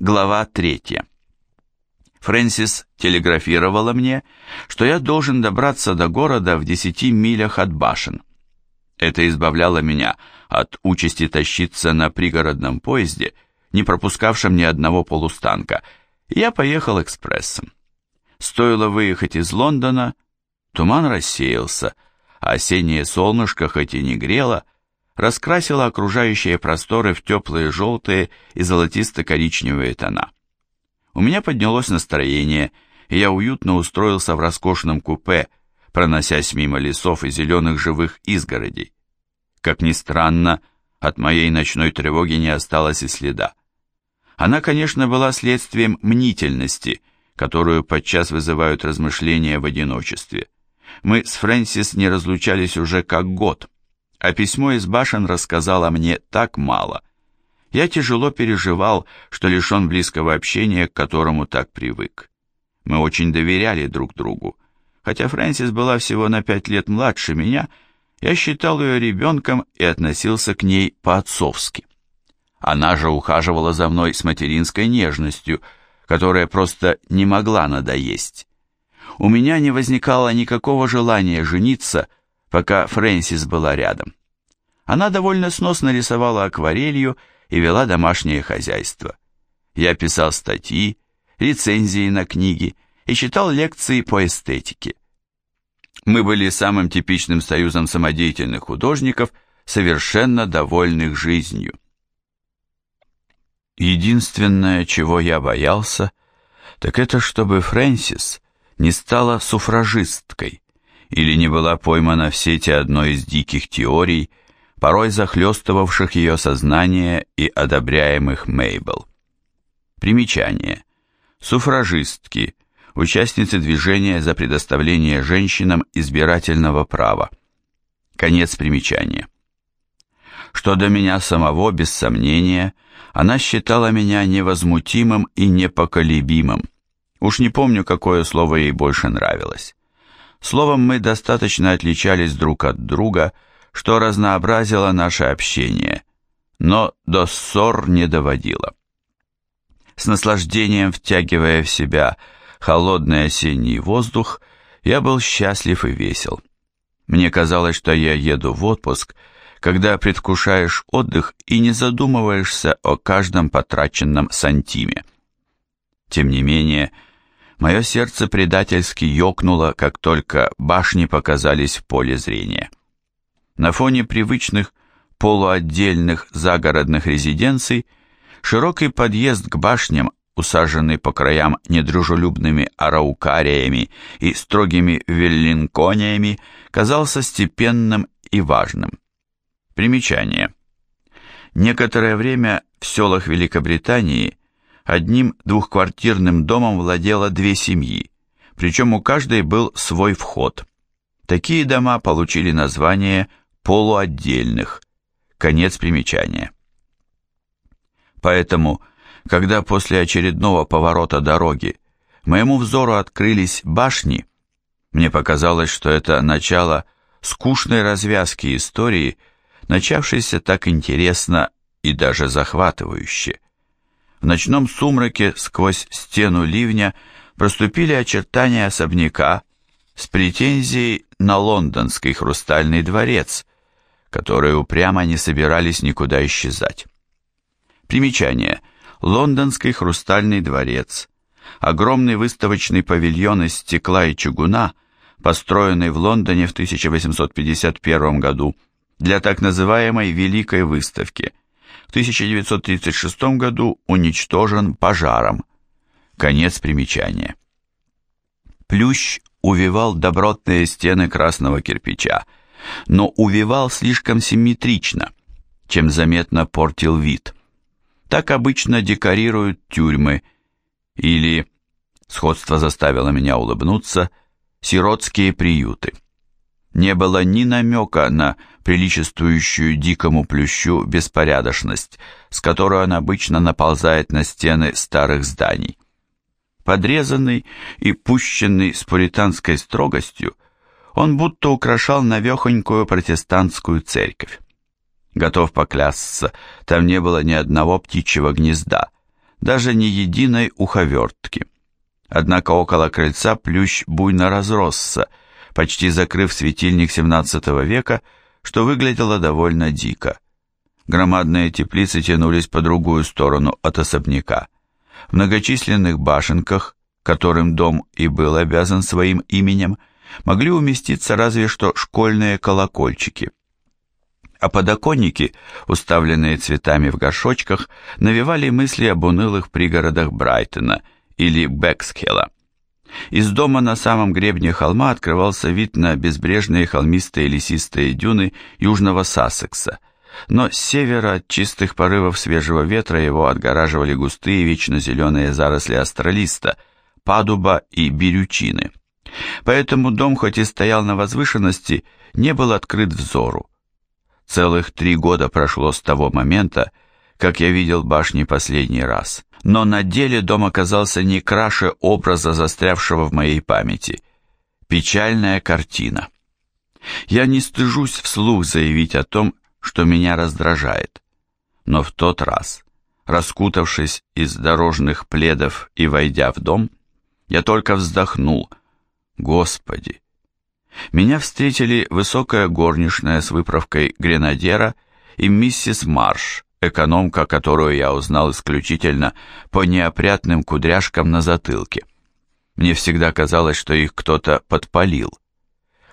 Глава 3. Фрэнсис телеграфировала мне, что я должен добраться до города в 10 милях от башен. Это избавляло меня от участи тащиться на пригородном поезде, не пропускавшем ни одного полустанка, я поехал экспрессом. Стоило выехать из Лондона, туман рассеялся, а осеннее солнышко, хоть и не грело, раскрасило окружающие просторы в теплые желтые и золотисто-коричневые тона. У меня поднялось настроение, и я уютно устроился в роскошном купе, проносясь мимо лесов и зеленых живых изгородей. Как ни странно, от моей ночной тревоги не осталось и следа. Она, конечно, была следствием мнительности, которую подчас вызывают размышления в одиночестве. Мы с Фрэнсис не разлучались уже как год, а письмо из башен рассказало мне так мало. Я тяжело переживал, что лишен близкого общения, к которому так привык. Мы очень доверяли друг другу. Хотя Фрэнсис была всего на пять лет младше меня, я считал ее ребенком и относился к ней по-отцовски. Она же ухаживала за мной с материнской нежностью, которая просто не могла надоесть у меня не возникало никакого желания жениться, пока Фрэнсис была рядом. Она довольно сносно рисовала акварелью и вела домашнее хозяйство. Я писал статьи, рецензии на книги и читал лекции по эстетике. Мы были самым типичным союзом самодеятельных художников, совершенно довольных жизнью. Единственное, чего я боялся, так это чтобы Фрэнсис не стала суфражисткой или не была поймана в сети одной из диких теорий, порой захлестывавших ее сознание и одобряемых Мейбл. Примечание. Суфражистки, участницы движения за предоставление женщинам избирательного права. Конец примечания. Что до меня самого, без сомнения, она считала меня невозмутимым и непоколебимым, Уж не помню, какое слово ей больше нравилось. Словом, мы достаточно отличались друг от друга, что разнообразило наше общение, но до ссор не доводило. С наслаждением втягивая в себя холодный осенний воздух, я был счастлив и весел. Мне казалось, что я еду в отпуск, когда предвкушаешь отдых и не задумываешься о каждом потраченном сантиме. Тем не менее, Мое сердце предательски ёкнуло, как только башни показались в поле зрения. На фоне привычных полуотдельных загородных резиденций широкий подъезд к башням, усаженный по краям недружелюбными араукариями и строгими веллинкониями, казался степенным и важным. Примечание. Некоторое время в селах Великобритании – Одним двухквартирным домом владело две семьи, причем у каждой был свой вход. Такие дома получили название полуотдельных. Конец примечания. Поэтому, когда после очередного поворота дороги моему взору открылись башни, мне показалось, что это начало скучной развязки истории, начавшейся так интересно и даже захватывающе. В ночном сумраке сквозь стену ливня проступили очертания особняка с претензией на лондонский хрустальный дворец, которые упрямо не собирались никуда исчезать. Примечание. Лондонский хрустальный дворец. Огромный выставочный павильон из стекла и чугуна, построенный в Лондоне в 1851 году для так называемой Великой выставки – в 1936 году уничтожен пожаром. Конец примечания. Плющ увивал добротные стены красного кирпича, но увивал слишком симметрично, чем заметно портил вид. Так обычно декорируют тюрьмы или, сходство заставило меня улыбнуться, сиротские приюты не было ни намека на приличествующую дикому плющу беспорядочность, с которой он обычно наползает на стены старых зданий. Подрезанный и пущенный с пуританской строгостью, он будто украшал навехонькую протестантскую церковь. Готов поклясться, там не было ни одного птичьего гнезда, даже ни единой уховертки. Однако около крыльца плющ буйно разросся, почти закрыв светильник XVII века, что выглядело довольно дико. Громадные теплицы тянулись по другую сторону от особняка. В многочисленных башенках, которым дом и был обязан своим именем, могли уместиться разве что школьные колокольчики. А подоконники, уставленные цветами в горшочках, навевали мысли об унылых пригородах Брайтона или Бекскелла. Из дома на самом гребне холма открывался вид на безбрежные холмистые лесистые дюны южного Сассекса, но с севера от чистых порывов свежего ветра его отгораживали густые вечно зеленые заросли астролиста, падуба и бирючины. Поэтому дом, хоть и стоял на возвышенности, не был открыт взору. Целых три года прошло с того момента, как я видел башни последний раз но на деле дом оказался не краше образа, застрявшего в моей памяти. Печальная картина. Я не стыжусь вслух заявить о том, что меня раздражает. Но в тот раз, раскутавшись из дорожных пледов и войдя в дом, я только вздохнул. Господи! Меня встретили высокая горничная с выправкой гренадера и миссис Марш, экономка, которую я узнал исключительно по неопрятным кудряшкам на затылке. Мне всегда казалось, что их кто-то подпалил.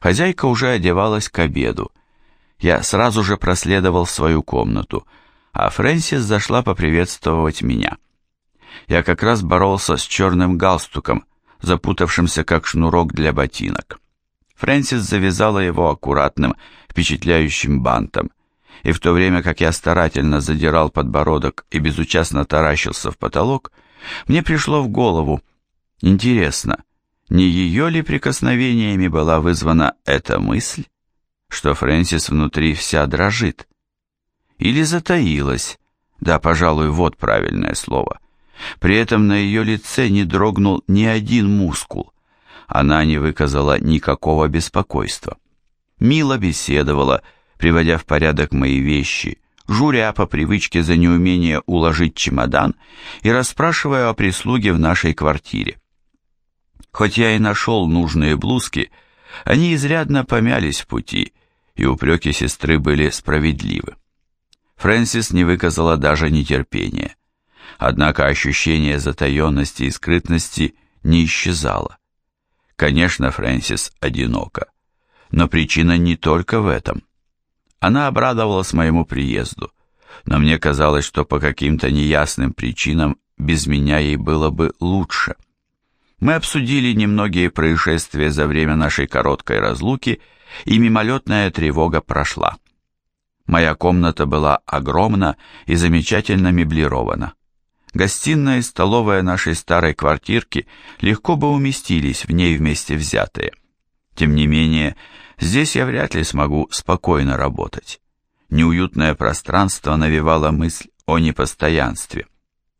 Хозяйка уже одевалась к обеду. Я сразу же проследовал в свою комнату, а Фрэнсис зашла поприветствовать меня. Я как раз боролся с черным галстуком, запутавшимся как шнурок для ботинок. Фрэнсис завязала его аккуратным, впечатляющим бантом, и в то время как я старательно задирал подбородок и безучастно таращился в потолок, мне пришло в голову, интересно, не ее ли прикосновениями была вызвана эта мысль, что Фрэнсис внутри вся дрожит? Или затаилась, да, пожалуй, вот правильное слово. При этом на ее лице не дрогнул ни один мускул, она не выказала никакого беспокойства. Мило беседовала, приводя в порядок мои вещи, журя по привычке за неумение уложить чемодан и расспрашивая о прислуге в нашей квартире. Хоть я и нашел нужные блузки, они изрядно помялись в пути, и упреки сестры были справедливы. Фрэнсис не выказала даже нетерпения. Однако ощущение затаенности и скрытности не исчезало. Конечно, Фрэнсис одинока, но причина не только в этом. Она обрадовалась моему приезду, но мне казалось, что по каким-то неясным причинам без меня ей было бы лучше. Мы обсудили немногие происшествия за время нашей короткой разлуки, и мимолетная тревога прошла. Моя комната была огромна и замечательно меблирована. Гостиная и столовая нашей старой квартирки легко бы уместились в ней вместе взятые. Тем не менее, Здесь я вряд ли смогу спокойно работать. Неуютное пространство навевало мысль о непостоянстве.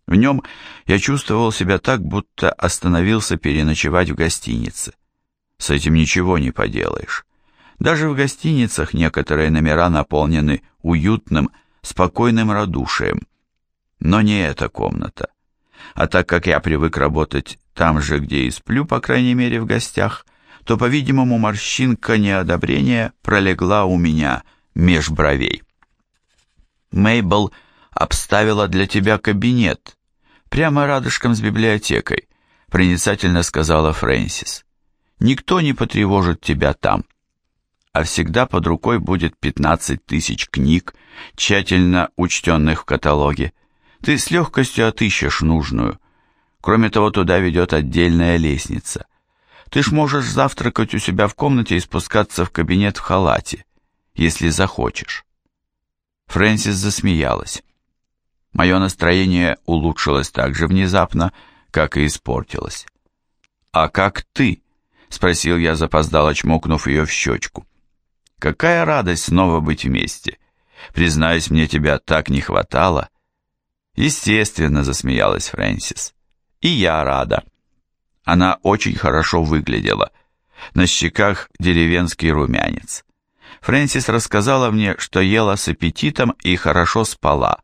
В нем я чувствовал себя так, будто остановился переночевать в гостинице. С этим ничего не поделаешь. Даже в гостиницах некоторые номера наполнены уютным, спокойным радушием. Но не эта комната. А так как я привык работать там же, где и сплю, по крайней мере в гостях, то, по-видимому, морщинка неодобрения пролегла у меня меж бровей. Мейбл обставила для тебя кабинет, прямо рядышком с библиотекой, проницательно сказала Фрэнсис. Никто не потревожит тебя там, а всегда под рукой будет 15 тысяч книг, тщательно учтенных в каталоге. Ты с легкостью отыщешь нужную. Кроме того, туда ведет отдельная лестница — ты ж можешь завтракать у себя в комнате и спускаться в кабинет в халате, если захочешь. Фрэнсис засмеялась. Мое настроение улучшилось так же внезапно, как и испортилось. «А как ты?» — спросил я, запоздало чмокнув ее в щечку. «Какая радость снова быть вместе! Признаюсь, мне тебя так не хватало!» «Естественно», — засмеялась Фрэнсис. «И я рада». Она очень хорошо выглядела. На щеках деревенский румянец. Фрэнсис рассказала мне, что ела с аппетитом и хорошо спала.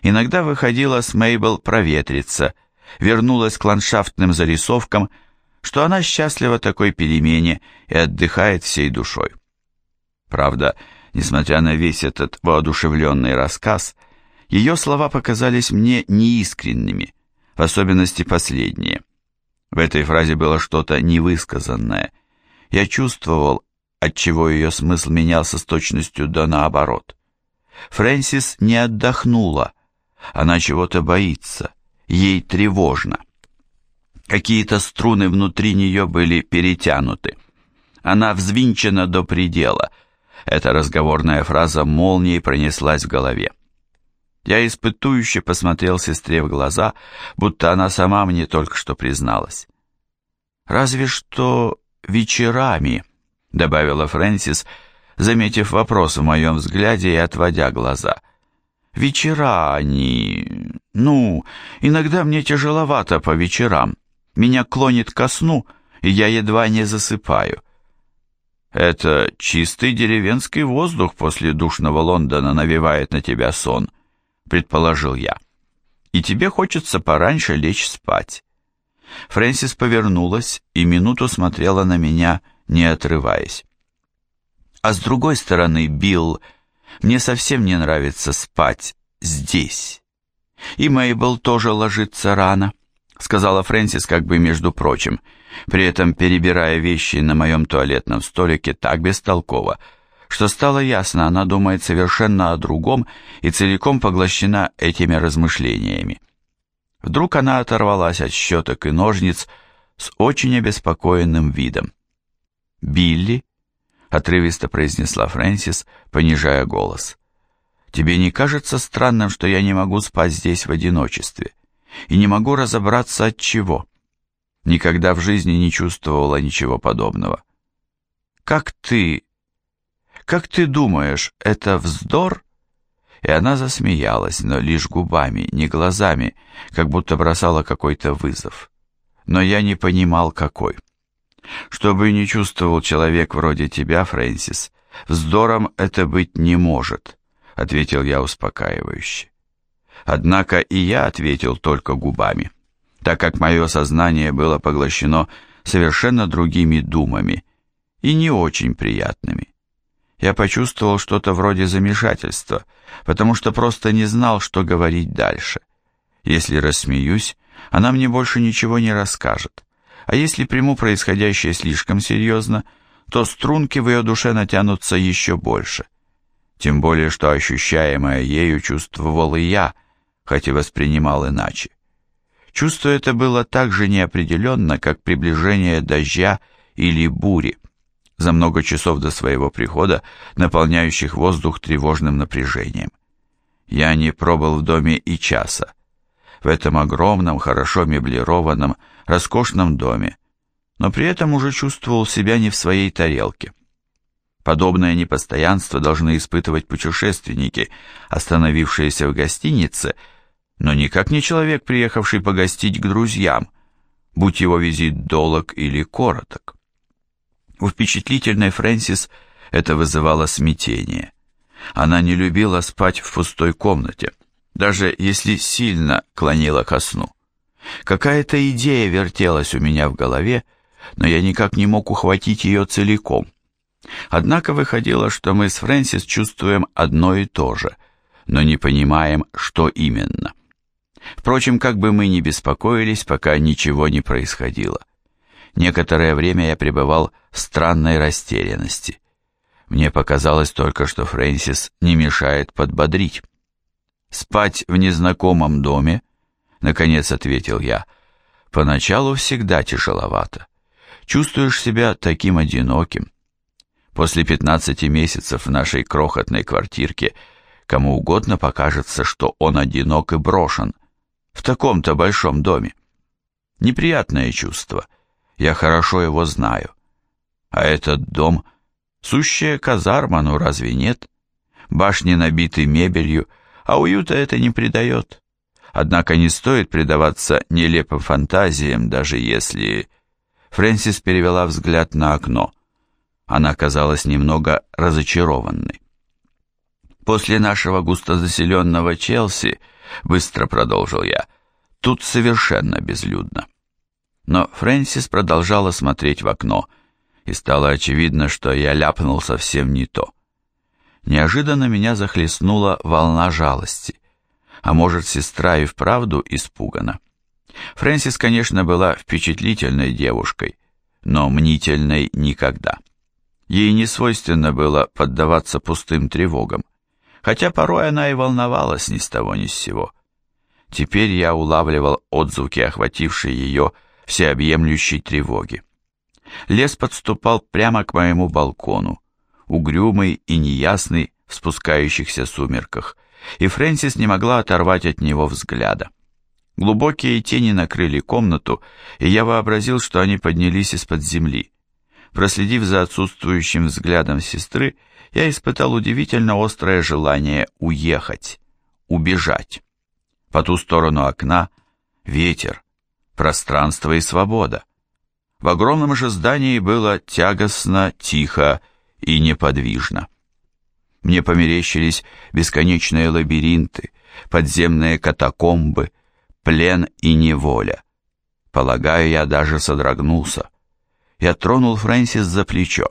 Иногда выходила с Мейбл проветриться, вернулась к ландшафтным зарисовкам, что она счастлива такой перемене и отдыхает всей душой. Правда, несмотря на весь этот воодушевленный рассказ, ее слова показались мне неискренними, в особенности последние. В этой фразе было что-то невысказанное. Я чувствовал, отчего ее смысл менялся с точностью до наоборот. Фрэнсис не отдохнула, она чего-то боится, ей тревожно. Какие-то струны внутри нее были перетянуты. Она взвинчена до предела. Эта разговорная фраза молнией пронеслась в голове. Я испытующе посмотрел сестре в глаза, будто она сама мне только что призналась. «Разве что вечерами», — добавила Фрэнсис, заметив вопрос в моем взгляде и отводя глаза. «Вечера они... Ну, иногда мне тяжеловато по вечерам. Меня клонит ко сну, и я едва не засыпаю». «Это чистый деревенский воздух после душного Лондона навевает на тебя сон», предположил я. «И тебе хочется пораньше лечь спать». Фрэнсис повернулась и минуту смотрела на меня, не отрываясь. «А с другой стороны, Билл, мне совсем не нравится спать здесь. И Мейбл тоже ложится рано», — сказала Фрэнсис как бы между прочим, при этом перебирая вещи на моем туалетном столике так бестолково, — что стало ясно, она думает совершенно о другом и целиком поглощена этими размышлениями. Вдруг она оторвалась от щеток и ножниц с очень обеспокоенным видом. «Билли», — отрывисто произнесла Фрэнсис, понижая голос, — «тебе не кажется странным, что я не могу спать здесь в одиночестве и не могу разобраться от чего? Никогда в жизни не чувствовала ничего подобного. Как ты «Как ты думаешь, это вздор?» И она засмеялась, но лишь губами, не глазами, как будто бросала какой-то вызов. Но я не понимал, какой. Чтобы не чувствовал человек вроде тебя, Фрэнсис, вздором это быть не может, ответил я успокаивающе. Однако и я ответил только губами, так как мое сознание было поглощено совершенно другими думами и не очень приятными я почувствовал что-то вроде замешательства, потому что просто не знал, что говорить дальше. Если рассмеюсь, она мне больше ничего не расскажет. А если приму происходящее слишком серьезно, то струнки в ее душе натянутся еще больше. Тем более, что ощущаемое ею чувствовал и я, хоть и воспринимал иначе. Чувство это было так же неопределенно, как приближение дождя или бури за много часов до своего прихода, наполняющих воздух тревожным напряжением. Я не пробыл в доме и часа. В этом огромном, хорошо меблированном, роскошном доме, но при этом уже чувствовал себя не в своей тарелке. Подобное непостоянство должны испытывать путешественники, остановившиеся в гостинице, но никак не человек, приехавший погостить к друзьям, будь его визит долог или короток. У впечатлительной Фрэнсис это вызывало смятение. Она не любила спать в пустой комнате, даже если сильно клонила ко сну. Какая-то идея вертелась у меня в голове, но я никак не мог ухватить ее целиком. Однако выходило, что мы с Фрэнсис чувствуем одно и то же, но не понимаем, что именно. Впрочем, как бы мы ни беспокоились, пока ничего не происходило. Некоторое время я пребывал в странной растерянности. Мне показалось только, что Фрэнсис не мешает подбодрить. «Спать в незнакомом доме?» — наконец ответил я. «Поначалу всегда тяжеловато. Чувствуешь себя таким одиноким. После пятнадцати месяцев в нашей крохотной квартирке кому угодно покажется, что он одинок и брошен. В таком-то большом доме. Неприятное чувство — я хорошо его знаю. А этот дом — сущая казарма, ну разве нет? Башни набиты мебелью, а уюта это не придает. Однако не стоит предаваться нелепым фантазиям, даже если... Фрэнсис перевела взгляд на окно. Она казалась немного разочарованной. После нашего густозаселенного Челси быстро продолжил я. Тут совершенно безлюдно. Но Фрэнсис продолжала смотреть в окно, и стало очевидно, что я ляпнул совсем не то. Неожиданно меня захлестнула волна жалости. А может, сестра и вправду испугана. Фрэнсис, конечно, была впечатлительной девушкой, но мнительной никогда. Ей не свойственно было поддаваться пустым тревогам, хотя порой она и волновалась ни с того ни с сего. Теперь я улавливал отзвуки, охватившей ее всеобъемлющей тревоги. Лес подступал прямо к моему балкону, угрюмый и неясный в спускающихся сумерках, и Фрэнсис не могла оторвать от него взгляда. Глубокие тени накрыли комнату, и я вообразил, что они поднялись из-под земли. Проследив за отсутствующим взглядом сестры, я испытал удивительно острое желание уехать, убежать. По ту сторону окна ветер, пространство и свобода. В огромном же здании было тягостно, тихо и неподвижно. Мне померещились бесконечные лабиринты, подземные катакомбы, плен и неволя. Полагаю, я даже содрогнулся. Я тронул Фрэнсис за плечо.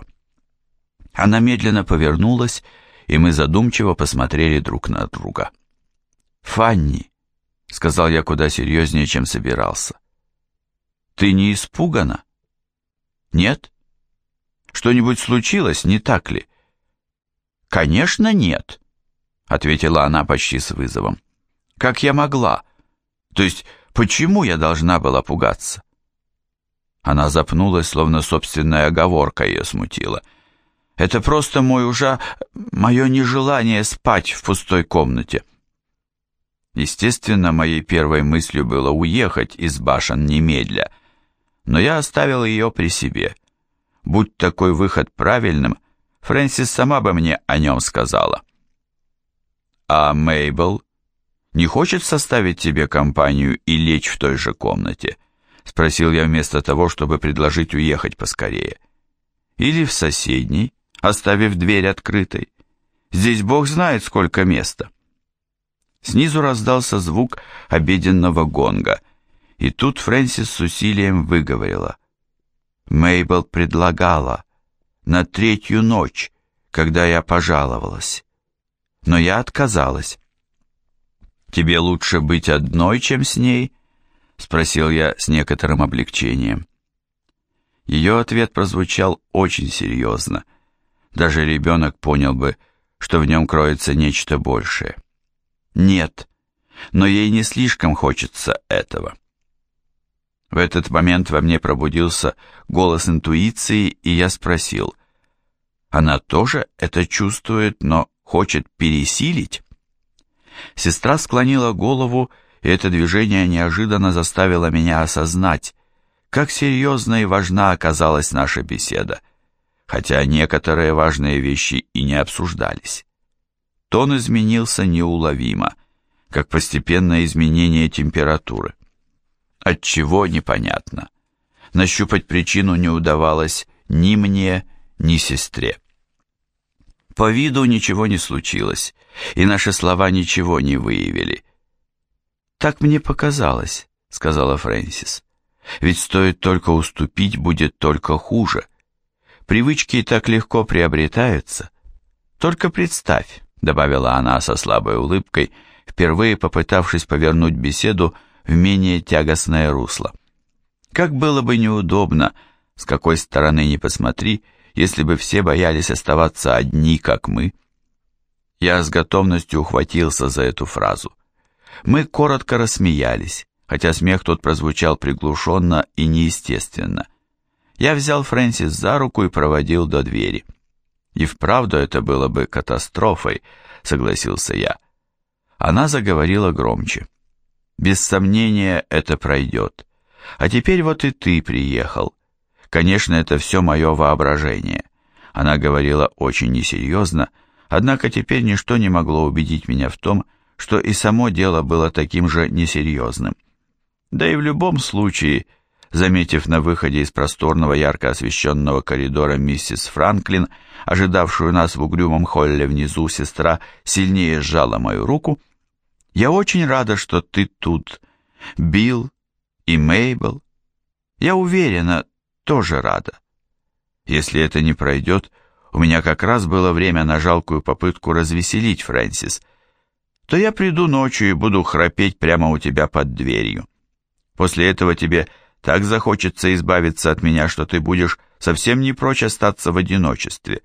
Она медленно повернулась, и мы задумчиво посмотрели друг на друга. «Фанни», — сказал я куда серьезнее, чем собирался, — «ты не испугана?» «Нет?» Что-нибудь случилось, не так ли?» «Конечно, нет», — ответила она почти с вызовом. «Как я могла? То есть, почему я должна была пугаться?» Она запнулась, словно собственная оговорка ее смутила. «Это просто мой ужа... мое нежелание спать в пустой комнате». Естественно, моей первой мыслью было уехать из башен немедля, но я оставил ее при себе — Будь такой выход правильным, Фрэнсис сама бы мне о нем сказала. А Мейбл не хочет составить тебе компанию и лечь в той же комнате? Спросил я вместо того, чтобы предложить уехать поскорее. Или в соседней, оставив дверь открытой. Здесь бог знает, сколько места. Снизу раздался звук обеденного гонга, и тут Фрэнсис с усилием выговорила — Мейбл предлагала на третью ночь, когда я пожаловалась. Но я отказалась. «Тебе лучше быть одной, чем с ней?» — спросил я с некоторым облегчением. Ее ответ прозвучал очень серьезно. Даже ребенок понял бы, что в нем кроется нечто большее. «Нет, но ей не слишком хочется этого». В этот момент во мне пробудился голос интуиции, и я спросил, она тоже это чувствует, но хочет пересилить? Сестра склонила голову, и это движение неожиданно заставило меня осознать, как серьезна и важна оказалась наша беседа, хотя некоторые важные вещи и не обсуждались. Тон изменился неуловимо, как постепенное изменение температуры. От чего непонятно. Нащупать причину не удавалось ни мне, ни сестре. По виду ничего не случилось, и наши слова ничего не выявили. «Так мне показалось», — сказала Фрэнсис. «Ведь стоит только уступить, будет только хуже. Привычки так легко приобретаются. Только представь», — добавила она со слабой улыбкой, впервые попытавшись повернуть беседу в менее тягостное русло. Как было бы неудобно, с какой стороны ни посмотри, если бы все боялись оставаться одни, как мы. Я с готовностью ухватился за эту фразу. Мы коротко рассмеялись, хотя смех тот прозвучал приглушенно и неестественно. Я взял Фрэнсис за руку и проводил до двери. И вправду это было бы катастрофой, согласился я. Она заговорила громче. Без сомнения, это пройдет. А теперь вот и ты приехал. Конечно, это все мое воображение. Она говорила очень несерьезно, однако теперь ничто не могло убедить меня в том, что и само дело было таким же несерьезным. Да и в любом случае, заметив на выходе из просторного ярко освещенного коридора миссис Франклин, ожидавшую нас в угрюмом холле внизу, сестра сильнее сжала мою руку, Я очень рада, что ты тут. Билл и Мейбл. Я уверена, тоже рада. Если это не пройдет, у меня как раз было время на жалкую попытку развеселить Фрэнсис, то я приду ночью и буду храпеть прямо у тебя под дверью. После этого тебе так захочется избавиться от меня, что ты будешь совсем не прочь остаться в одиночестве.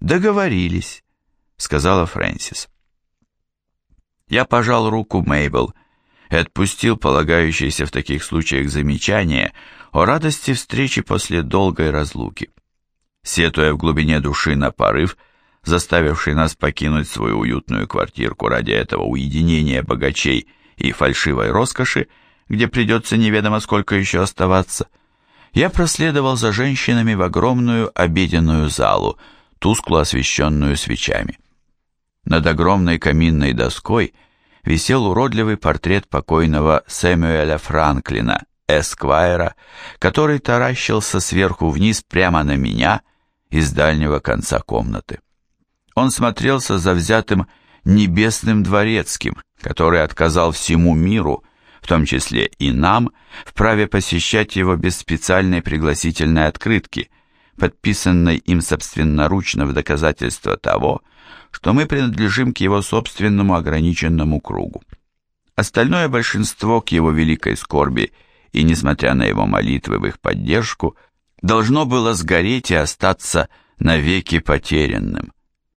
Договорились, сказала Фрэнсис. Я пожал руку Мейбл и отпустил полагающееся в таких случаях замечание о радости встречи после долгой разлуки. Сетуя в глубине души на порыв, заставивший нас покинуть свою уютную квартирку ради этого уединения богачей и фальшивой роскоши, где придется неведомо сколько еще оставаться, я проследовал за женщинами в огромную обеденную залу, тускло освещенную свечами. Над огромной каминной доской висел уродливый портрет покойного Сэмюэля Франклина, Эсквайра, который таращился сверху вниз прямо на меня из дальнего конца комнаты. Он смотрелся завзятым небесным дворецким, который отказал всему миру, в том числе и нам, в праве посещать его без специальной пригласительной открытки, подписанной им собственноручно в доказательство того, что мы принадлежим к его собственному ограниченному кругу. Остальное большинство к его великой скорби и, несмотря на его молитвы в их поддержку, должно было сгореть и остаться навеки потерянным.